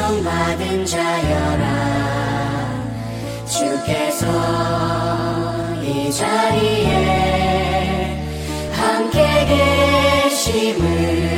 고통받은 자여라. 주께서 이 자리에 함께 계심을